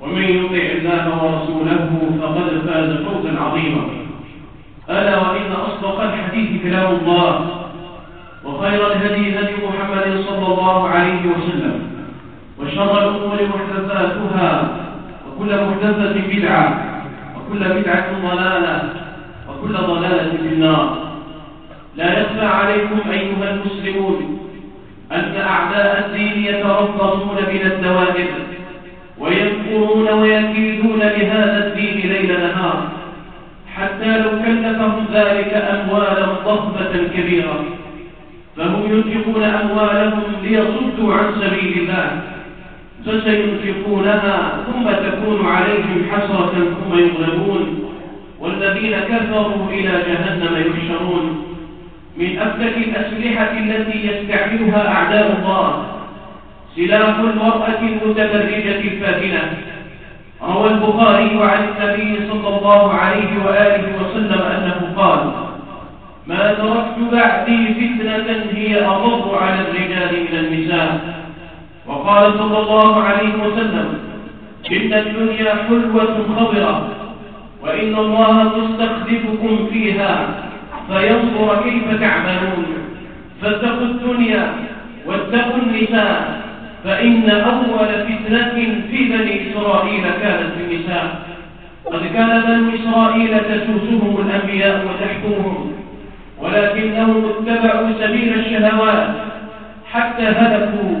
ومن يطع الله ورسوله فقد فاز فوزا عظيما. ألا وإن أصدق الحديث كلام الله وخير الهدي هدي محمد صلى الله عليه وسلم وشر الأمور محدثاتها وكل محدثة بدعة وكل بدعة ضلالة وكل ضلالة في النار. لا يخفى عليكم أيها المسلمون أن أعداء الدين يتربصون من الدوائر ويذكرون ويكيدون لهذا الدين ليل نهار حتى لو كلفهم ذلك أموالا ضخمة كبيرة. فهم ينفقون أموالهم ليصدوا عن سبيل الله. فسينفقونها ثم تكون عليهم حسرة ثم يغلبون. والذين كفروا إلى جهنم يحشرون. من أفلك الأسلحة التي يستعملها أعداء الله. سلاح المرأة المتبرجة الفاتنة روى البخاري عن النبي صلى الله عليه وآله وسلم أنه قال ما تركت بعدي فتنة هي أضر على الرجال من النساء. وقال صلى الله عليه وسلم إن الدنيا حلوة خضرة وإن الله مستخلفكم فيها فينظر كيف تعملون. فاتقوا الدنيا واتقوا النساء. فإن أول فتنة في بني إسرائيل كانت في النساء قد كان بنو إسرائيل تسوسهم الأنبياء وتحكمهم ولكنهم اتبعوا سبيل الشهوات حتى هلكوا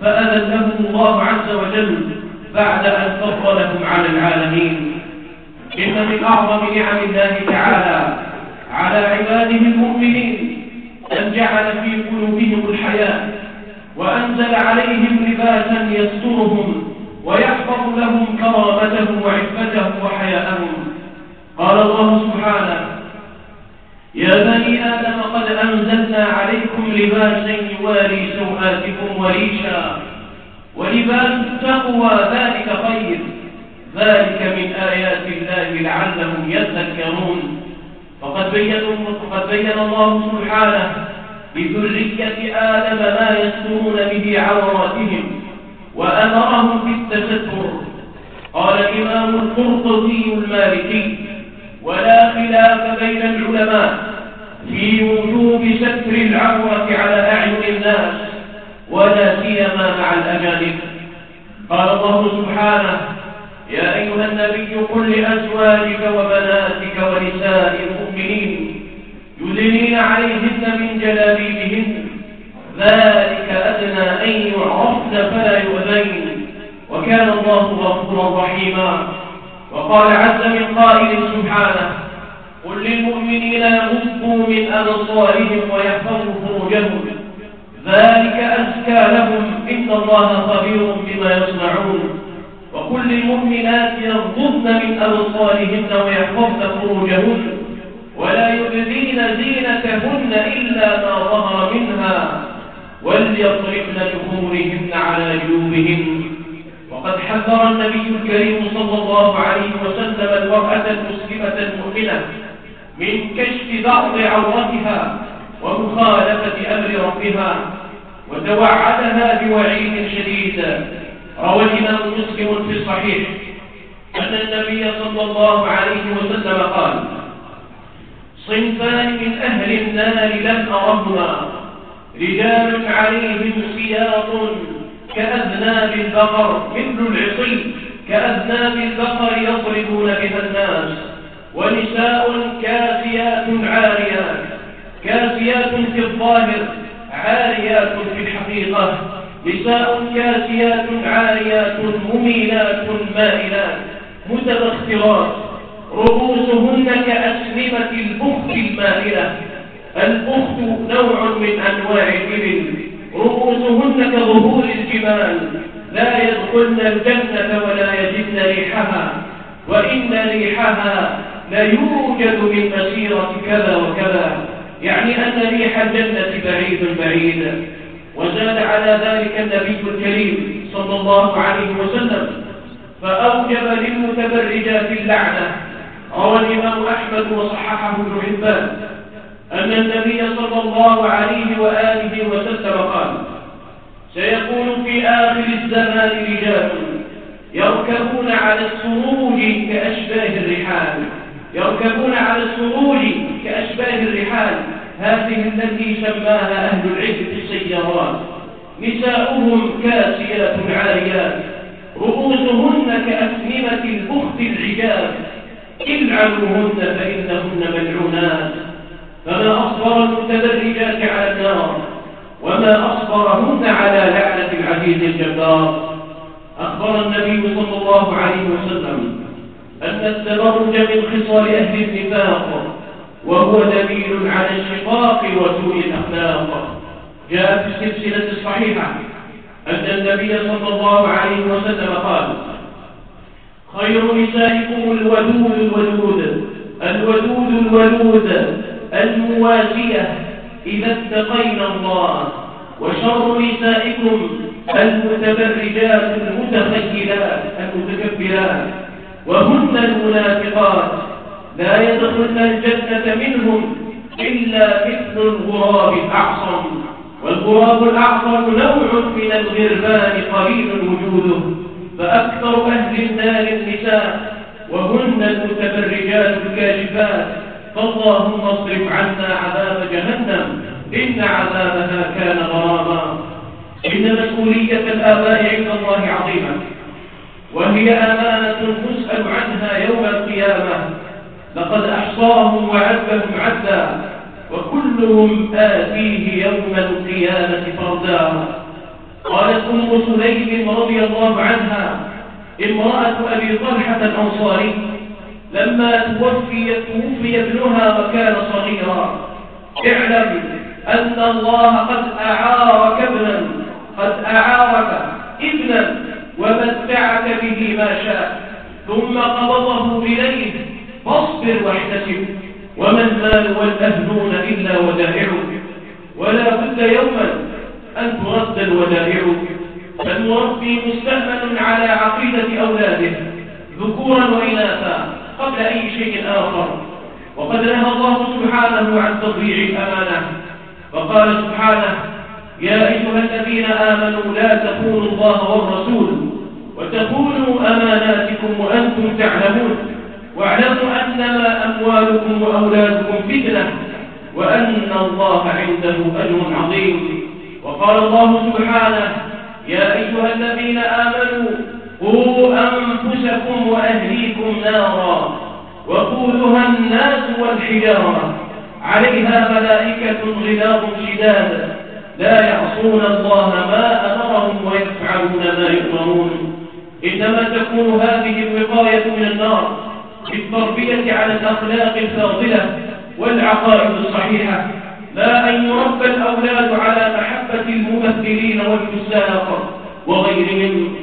فأذلهم الله عز وجل بعد أن فضلهم على العالمين. إن من أعظم نعم الله تعالى على عباده المؤمنين أن جعل في قلوبهم الحياة وأنزل عليهم لباسا يسترهم ويحفظ لهم كرامتهم وعفتهم وحياءهم. قال الله سبحانه يا بني آدم قد أنزلنا عليكم لباسا يواري سوآتكم وريشا. ولباس التقوى ذلك خير. ذلك من آيات الله لعلهم يذكرون. فقد بين الله سبحانه لذرية آدم ما يسترون به عوراتهم وأمرهم بالتستر. قال الإمام القرطبي المالكي ولا خلاف بين العلماء في وجوب ستر العورة على أعين الناس ولا سيما مع الأجانب. قال الله سبحانه يا أيها النبي قل لأزواجك وبناتك ونساء المؤمنين يدنين عليهن من جلابيبهن. ذلك أدنى أن يعرفن فلا يؤذين. وكان الله غفورا رحيما. وقال عز من قائل سبحانه قل للمؤمنين يغضوا من أبصارهم ويحفظوا فروجهم. ذلك أزكى لهم. إن الله خبير بما يصنعون. وقل للمؤمنات يغضضن من أبصارهن ويحفظن فروجهن. ولا يبدين زينتهن إلا ما ظهر منها وليضربن بخمرهن على جيوبهن. وقد حذر النبي الكريم صلى الله عليه وسلم المرأة المسلمة المؤمنة من كشف بعض عورتها ومخالفة أمر ربها وتوعدها بوعيد شديد. روى الإمام مسلم في الصحيح أن النبي صلى الله عليه وسلم قال صنفان من أهل النار لم أرهما رجال عليهم سياط كأذناب البقر مثل العصي. كأذناب البقر يضربون بها الناس. ونساء كافيات عاريات. كافيات في الظاهر عاريات في الحقيقة. نساء كاسيات عاريات مميلات مائلات متبخترات. رؤوسهن كأسلمة البخت المائلة البخت نوع من أنواع الإبل رؤوسهن كظهور الجبال. لا يدخلن الجنة ولا يجدن ريحها وإن ريحها ليوجد من مسيرة كذا وكذا. يعني أن ريح الجنة بعيد بعيد. وزاد على ذلك النبي الكريم صلى الله عليه وسلم فأوجب للمتبرجات اللعنة. روى الإمام أحمد وصححه ابن حبان أن النبي صلى الله عليه وآله وسلم قال سيكون في آخر الزمان رجال يركبون على السروج كأشباه الرحال يركبون على السروج كأشباه الرحال هذه التي سماها أهل العلم السيارات نساؤهم كاسيات عاريات رؤوسهن كأسنمة البخت العجاب العنوهن فإنهن ملعونات. فما أصبر المتدرجات على النار وما أصبرهن على لعنة العزيز الجبار. أخبر النبي صلى الله عليه وسلم أن التبرج من خصال أهل النفاق وهو دليل على الشقاق وسوء الأخلاق. جاء في السلسلة الصحيحة أن النبي صلى الله عليه وسلم قال خير نسائكم الودود الودود الودود الولود المواسية إذا اتقينا الله. وشر نسائكم المتبرجات المتخيلات المتكبرات. وهن المنافقات. لا يدخلن الجنة منهم إلا مثل الغراب الأعصم والغراب الأعصم نوع من الغربان قليل وجوده. فأكثر أهل النار النساء وهن المتبرجات الكاشفات. فاللهم اصرف عنا عذاب جهنم إن عذابها كان غراما. إن مسؤولية الآباء عند الله عظيمة. وهي أمانة تسأل عنها يوم القيامة. لقد أحصاهم وعدهم عدا وكلهم آتيه يوم القيامة فردا. قالت أم سليم رضي الله عنها امرأة أبي طلحة الأنصاري لما توفي توفي ابنها وكان صغيرا. اعلم أن الله قد أعارك ابنا قد أعارك ابنا ومتعك به ما شاء. ثم قبضه إليه فاصبر واحتسب وما المال والأهلون إلا ودائع ولا بد يوما أن ترد الودائع فالمربي مستأمن على عقيدة أولاده ذكورا وإناثا قبل أي شيء آخر. وقد نهى الله سبحانه عن تضييع الأمانة. فقال سبحانه يا أيها الذين آمنوا لا تخونوا الله والرسول وتخونوا أماناتكم وأنتم تعلمون. واعلموا أنما أموالكم وأولادكم فتنة وأن الله عنده أجر عظيم. وقال الله سبحانه يا أيها الذين آمنوا قوا أنفسكم وأهليكم نارا وقودها الناس والحجارة. عليها ملائكة غلاظ شداد. لا يعصون الله ما أمرهم ويفعلون ما يؤمرون. إنما تكون هذه الوقاية من النار بالتربية على الأخلاق الفاضلة والعقائد الصحيحة. لا أن يربى الأولاد على محبة الممثلين والفساق وغيرهم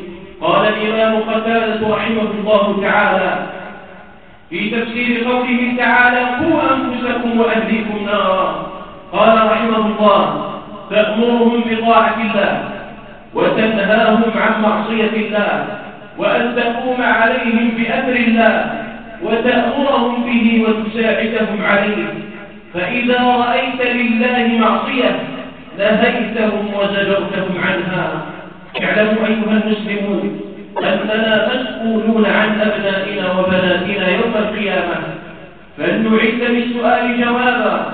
قال الإمام قتادة رحمه الله تعالى في تفسير قوله تعالى قوا أنفسكم وأهليكم نارا قال رحمه الله تأمرهم بطاعة الله وتنهاهم عن معصية الله وأن تقوم عليهم بأمر الله وتأمرهم به وتساعدهم عليه. فإذا رأيت لله معصية نهيتهم وزجرتهم عنها. اعلموا أيها المسلمون أننا مسؤولون عن أبنائنا وبناتنا يوم القيامة. فلنعد بالسؤال جوابا.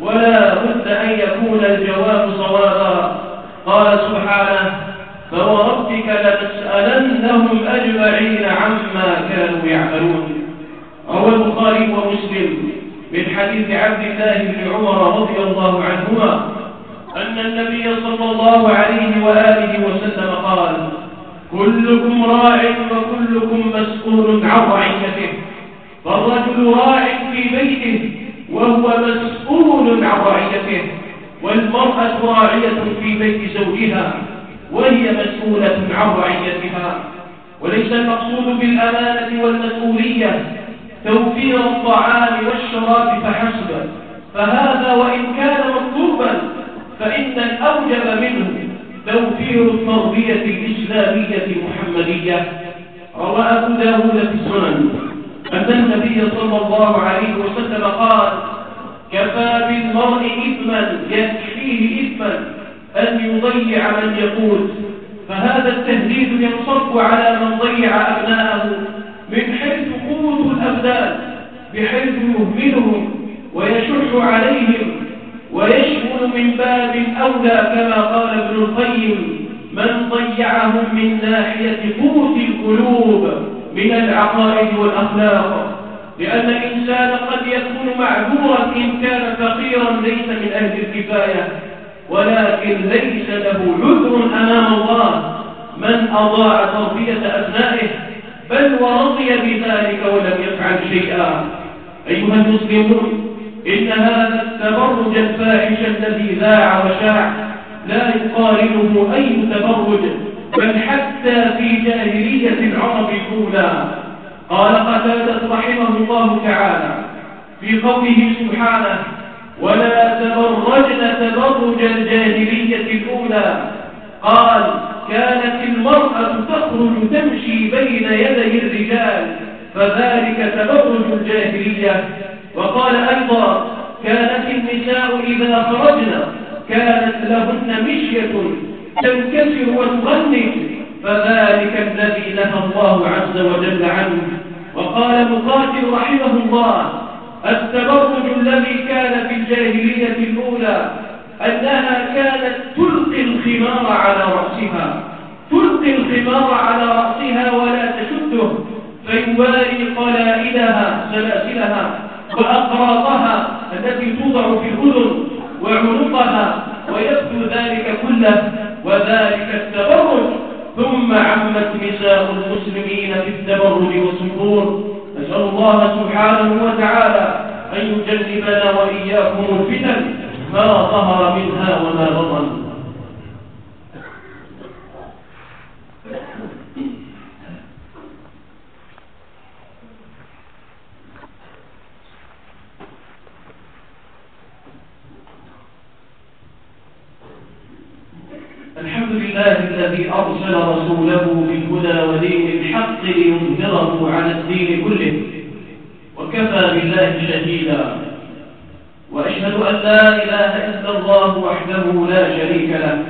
ولا بد أن يكون الجواب صوابا. قال سبحانه فوربك لنسألنهم أجمعين عما كانوا يعملون. روى البخاري ومسلم من حديث عبد الله بن عمر رضي الله عنهما أن النبي صلى الله عليه وآله وسلم قال كلكم راع وكلكم مسؤول عن رعيته. فالرجل راع في بيته وهو مسؤول عن رعيته والمرأة راعية في بيت زوجها وهي مسؤولة عن رعيتها. وليس المقصود بالأمانة والمسؤولية توفير الطعام والشراب فحسب فهذا وإن كان مطلوبا فإن الأوجب منه توفير التربية الإسلامية المحمدية روى أبو داود في السنن أن النبي صلى الله عليه وسلم قال كفى بالمرء إثما يكفيه إثما أن يضيع من يقول. فهذا التهديد ينصب على من ضيع أبناءه من حيث قوت الأبدان بحيث يهملهم ويشح عليهم ويشمل من باب أولى كما قال ابن القيم من ضيعهم من ناحية قوت القلوب من العقائد والأخلاق لأن الإنسان قد يكون معذورا إن كان فقيرا ليس من أهل الكفاية ولكن ليس له عذر أمام الله من أضاع تربية أبنائه بل ورضي بذلك ولم يفعل شيئا. أيها المسلمون إن هذا التبرج الفاحش الذي ذاع وشاع لا يقارنه أي تبرج بل حتى في جاهلية العرب الأولى. قال قتادة رحمه الله تعالى في قوله سبحانه ولا تبرجن تبرج الجاهلية الأولى قال كانت المرأة تخرج تمشي بين يدي الرجال فذلك تبرج الجاهلية وقال أيضا كانت النساء إذا خرجن كانت لهن مشية تنكسر وتغني فذلك الذي نهى الله عز وجل عنه. وقال مقاتل رحمه الله التبرج الذي كان في الجاهلية الأولى أنها كانت تلقي الخمار على رأسها. تلقي الخمار على رأسها ولا تشده فيواري قلائلها سلاسلها. وأقراطها التي توضع في الأذن وعنقها ويبدو ذلك كله وذلك التبرج. ثم عمت نساء المسلمين في التبرج والسرور نسأل الله سبحانه وتعالى أن يجنبنا وإياكم الفتن ما ظهر منها وما بطن الحمد لله الذي أرسل رسوله بالهدى ودين الحق ليظهره على الدين كله. وكفى بالله شهيدا. وأشهد أن لا إله إلا الله وحده لا شريك له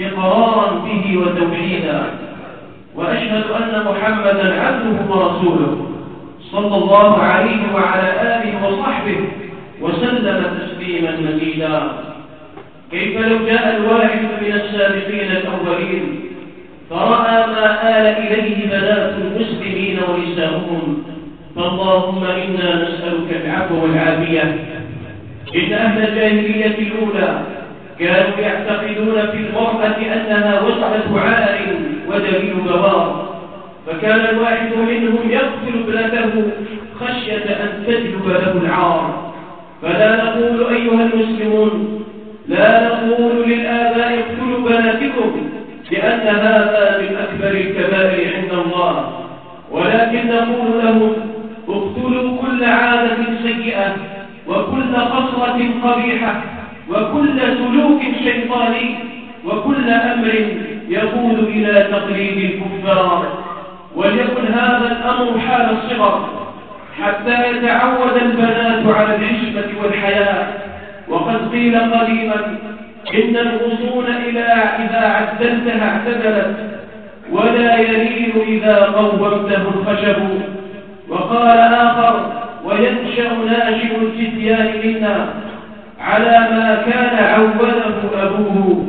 إقرارا به وتوحيدا. وأشهد أن محمدا عبده ورسوله صلى الله عليه وعلى آله وصحبه وسلم تسليما مزيدا. كيف لو جاء الواحد من السابقين الأولين فرأى ما آل إليه بنات المسلمين ونساؤهم. فاللهم إنا نسألك العفو والعافية. إن أهل الجاهلية الأولى كانوا يعتقدون في المرأة أنها وسعة عار ودليل بوار فكان الواحد منهم يقتل ابنته خشية أن تجلب له العار. فلا نقول أيها المسلمون لا نقول للآباء اقتلوا بناتكم. لأن هذا من أكبر الكبائر عند الله. ولكن نقول لهم اقتلوا كل عادة سيئة وكل قصرة قبيحة وكل سلوك شيطاني وكل أمر يقود إلى تقليد الكفار. وليكن هذا الأمر حال الصغر حتى يتعود البنات على الحشمة والحياة. وقد قيل قديما إن الغصون إلى إذا عدلتها اعتدلت ولا يلين إذا قومته الخشب وقال آخر وينشأ ناشئ الفتيان منا على ما كان عوده أبوه.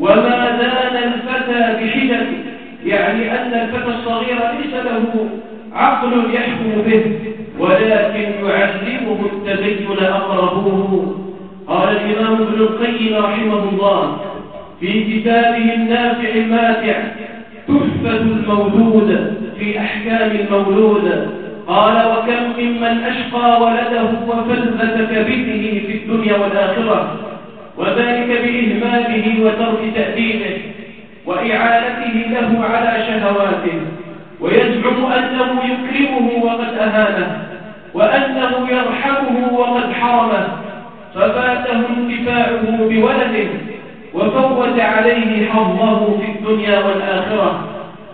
وما دان الفتى يعني أن الفتى الصغير ليس له عقل يحكم به ولكن يعلمه التدين أقربوه. قال الإمام ابن القيم رحمه الله في كتابه النافع الماتع تحفة المولود في أحكام المولود. قال وكم ممن أشقى ولده وفلت كبده في الدنيا والآخرة وذلك بإهماله وترك تأديبه وإعانته له على شهواته ويزعم أنه يكرمه وقد أهانه وأنه يرحمه وقد حرمه. ففاته انتفاعه بولده وفوت عليه حظه في الدنيا والآخرة.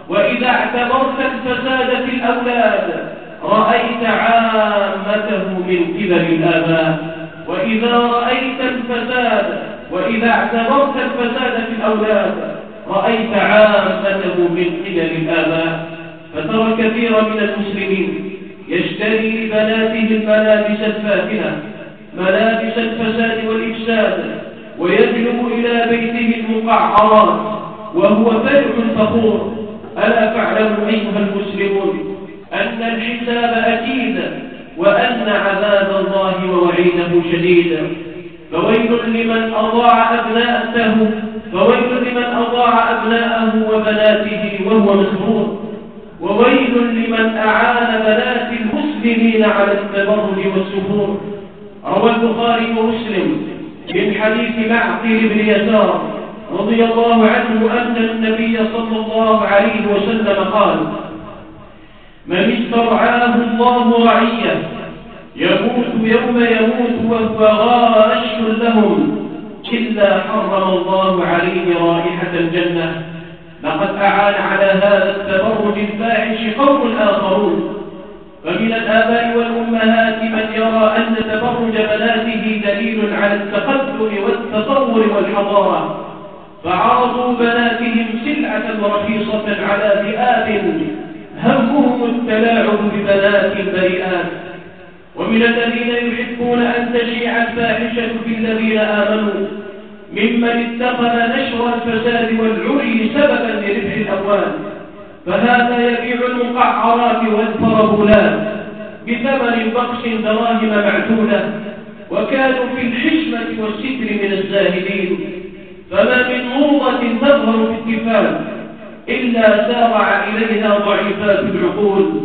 وإذا اعتبرت الفساد في الأولاد رأيت عامته من قبل الآباء. وإذا رأيت الفساد وإذا اعتبرت الفساد في الأولاد رأيت عامته من قبل الآباء. فترى كثيرا من المسلمين يشتري لبناته الملابس الفاتنة ملابس الفساد والإفساد ويجلب إلى بيته المقعرات وهو فرح فخور. ألا تعلموا أيها المسلمون أن الحساب أكيد وأن عذاب الله ووعيده شديد. فويل لمن أضاع أبناءه فويل لمن أضاع أبناءه وبناته وهو مسرور. وويل لمن أعان بنات المسلمين على التبرج والسفور. روى البخاري ومسلم من حديث معقل بن يسار رضي الله عنه أن النبي صلى الله عليه وسلم قال من استرعاه الله رعية يموت يوم يموت وهو غاش لهم إلا حرم الله عليه رائحة الجنة. لقد أعان على هذا التبرج الفاحش قوم آخرون. فمن الآباء والأمهات من يرى أن تبرج بناته دليل على التقدم والتطور والحضارة فعرضوا بناتهم سلعة رخيصة على ذئاب همهم التلاعب ببنات بريئات ومن الذين يحبون أن تشيع الفاحشة في الذين آمنوا ممن اتخذ نشر الفساد والعري سببا لربح الأموال. فهذا يبيع المقعرات والفربولات بثمن بخس دراهم معدودة وكانوا في الحشمة والستر من الزاهدين. فما من موضة تظهر في التفاف إلا سارع إليها ضعيفات العقول.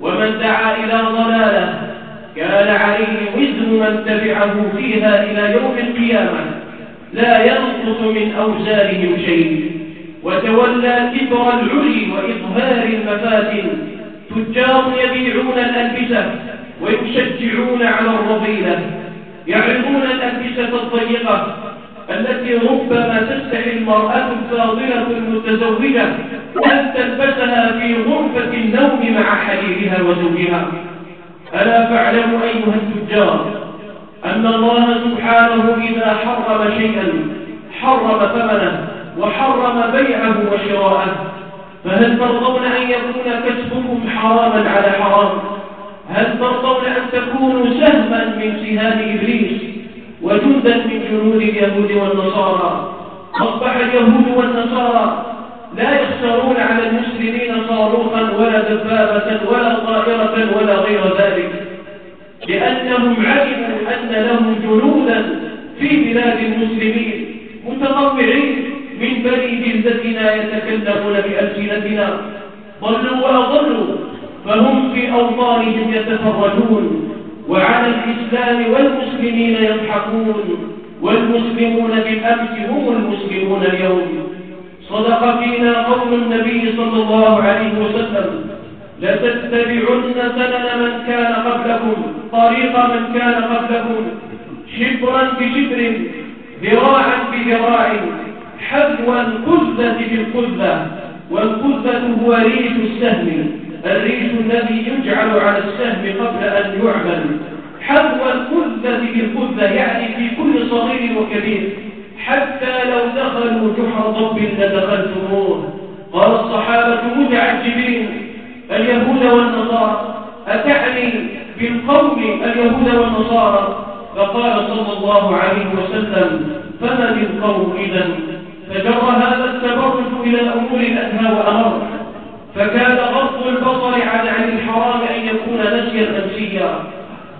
ومن دعا إلى ضلالة كان عليه وزر من تبعه فيها إلى يوم القيامة. لا ينقص من أوزارهم شيء. وتولى كبر العلي وإظهار المفاتن. تجار يبيعون الألبسة ويشجعون على الرضيلة يعرضون الألبسة الضيقة التي ربما تستحي المرأة الفاضلة المتزوجة أن تلبسها في غرفة النوم مع حليلها وزوجها. ألا فاعلموا أيها التجار أن الله سبحانه إذا حرم شيئا حرم ثمنه. وحرم بيعه وشراءه. فهل ترضون أن يكون كسبكم حراما على حرام؟ هل ترضون أن تكونوا سهما من سهام إبليس وجندا من جنود اليهود والنصارى؟ أصبح اليهود والنصارى لا يخسرون على المسلمين صاروخا ولا دبابة ولا طائرة ولا غير ذلك لأنهم علموا أن لهم جنودا في بلاد المسلمين متطوعين بني جلدتنا يتكلمون بألسنتنا. ضلوا وأضلوا فهم في أوطانهم يتفرجون. وعلى الإسلام والمسلمين يضحكون. والمسلمون بالأمس هم المسلمون اليوم. صدق فينا قول النبي صلى الله عليه وسلم لتتبعن سنن من كان قبلكم طريق من كان قبلكم شبرا بشبر ذراعا بذراع. حذوا القذة بالقذة والقذة هو ريش السهم. الريش الذي يجعل على السهم قبل أن يعمل. حذو القذة بالقذة يعني في كل صغير وكبير. حتى لو دخلوا جحر ضب لدخلتموه. قال الصحابة متعجبين اليهود والنصارى أتعني بالقوم اليهود والنصارى؟ فقال صلى الله عليه وسلم فمن القوم إذا إلى الأمور الأدنى وأمر فكان غض البصر عن عن الحرام أن يكون نسيا أنسيا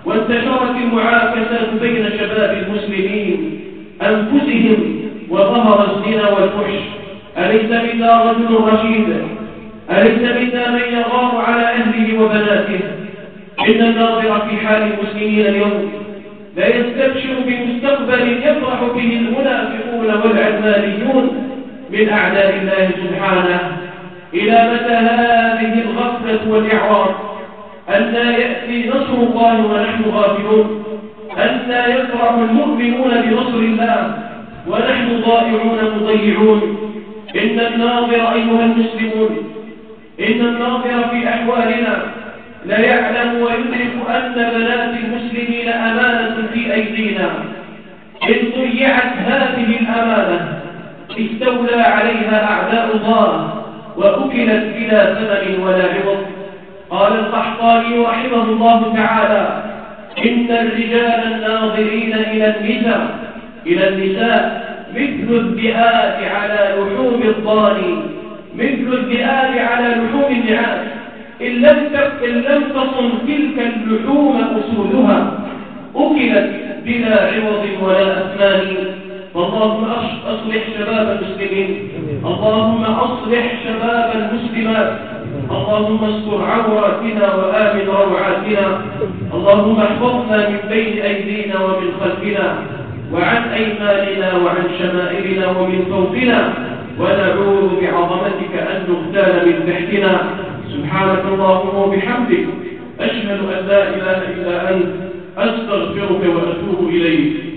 وانتشرت المعاكسات بين شباب المسلمين أنفسهم وظهر الزنا والفحش. أليس منا رجل رشيد؟ أليس منا من يغار على أهله وبناته؟ إن الناظر في حال المسلمين اليوم لا يستبشر بمستقبل يفرح به المنافقون والعلمانيون من أعداء الله سبحانه إلى متى هذه الغفلة والإعراض أن لا يأتي نصر الله ونحن غافلون أن لا يفرح المؤمنون بنصر الله ونحن ضائعون مضيعون. إن الناظر أيها المسلمون إن الناظر في أحوالنا لا يعلم ويدرك أن بنات المسلمين أمانة في أيدينا. إن ضيعت هذه الأمانة استولى عليها أعداء الله وأكلت بلا ثمن ولا عوض. قال القحطاني رحمه الله تعالى إن الرجال الناظرين إلى النساء إلى النساء مثل الذئاب على لحوم الضاني مثل الذئاب على لحوم النعاس. إن لم إن لم تصن تلك اللحوم أسودها أكلت بلا عوض ولا أثمان. اللهم أصلح شباب المسلمين. اللهم أصلح شباب المسلمات. اللهم استر عوراتنا وآمن روعاتنا. اللهم احفظنا من بين أيدينا ومن خلفنا وعن أيماننا وعن شمائلنا ومن فوقنا. ونعوذ بعظمتك أن نغتال من تحتنا. سبحانك اللهم وبحمدك. أشهد أن لا إله إلا أنت. أستغفرك وأتوب إليك.